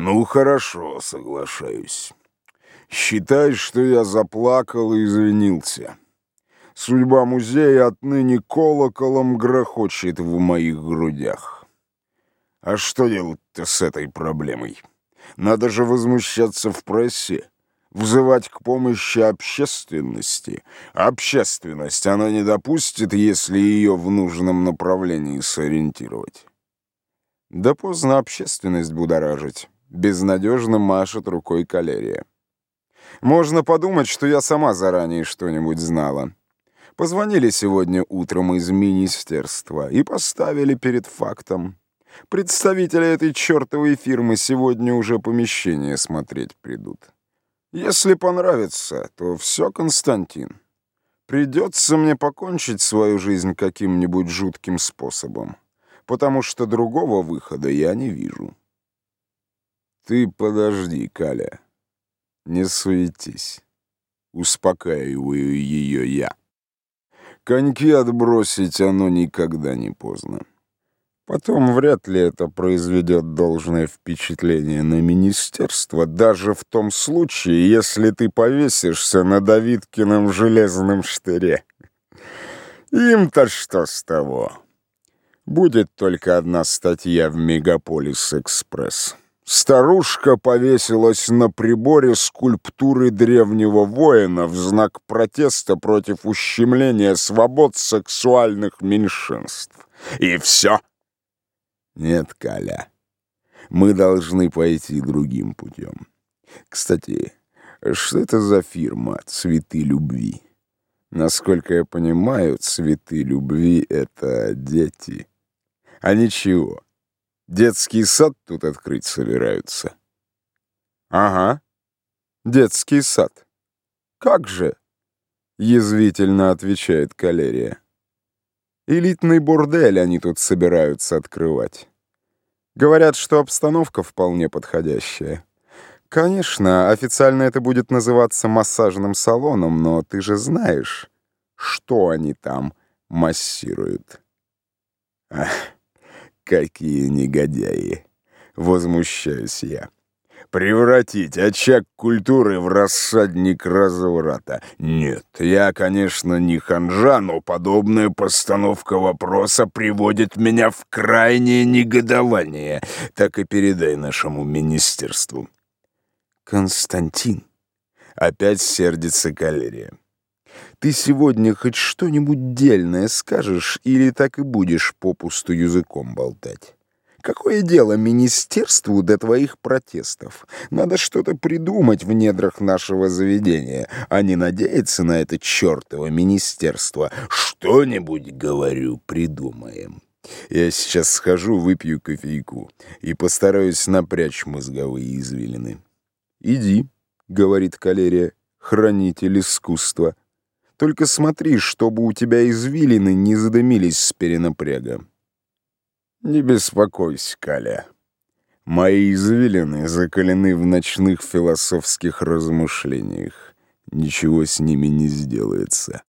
Ну, хорошо, соглашаюсь. Считай, что я заплакал и извинился. Судьба музея отныне колоколом грохочет в моих грудях. А что делать-то с этой проблемой? Надо же возмущаться в прессе, взывать к помощи общественности. Общественность она не допустит, если ее в нужном направлении сориентировать. Да поздно общественность будоражить. Безнадежно машет рукой калерия. Можно подумать, что я сама заранее что-нибудь знала. Позвонили сегодня утром из министерства и поставили перед фактом. Представители этой чертовой фирмы сегодня уже помещение смотреть придут. Если понравится, то все, Константин. Придется мне покончить свою жизнь каким-нибудь жутким способом, потому что другого выхода я не вижу. Ты подожди, Каля. Не суетись. Успокаиваю ее я. Коньки отбросить оно никогда не поздно. Потом вряд ли это произведет должное впечатление на министерство, даже в том случае, если ты повесишься на Давидкином железном штыре. Им-то что с того? Будет только одна статья в «Мегаполис Экспресс». Старушка повесилась на приборе скульптуры древнего воина в знак протеста против ущемления свобод сексуальных меньшинств. И все. Нет, Каля, мы должны пойти другим путем. Кстати, что это за фирма «Цветы любви»? Насколько я понимаю, «Цветы любви» — это дети. А ничего. Детский сад тут открыть собираются. Ага, детский сад. Как же? Язвительно отвечает Калерия. Элитный бордель они тут собираются открывать. Говорят, что обстановка вполне подходящая. Конечно, официально это будет называться массажным салоном, но ты же знаешь, что они там массируют. Ах. Какие негодяи! Возмущаюсь я. Превратить очаг культуры в рассадник разврата. Нет, я, конечно, не ханжа, но подобная постановка вопроса приводит меня в крайнее негодование. Так и передай нашему министерству. Константин. Опять сердится калерия. Ты сегодня хоть что-нибудь дельное скажешь или так и будешь попусту языком болтать? Какое дело министерству до твоих протестов? Надо что-то придумать в недрах нашего заведения, а не надеяться на это чертово министерство. Что-нибудь, говорю, придумаем. Я сейчас схожу, выпью кофейку и постараюсь напрячь мозговые извилины. «Иди», — говорит калерия, — «хранитель искусства». Только смотри, чтобы у тебя извилины не задымились с перенапряга. Не беспокойся, Каля. Мои извилины закалены в ночных философских размышлениях. Ничего с ними не сделается.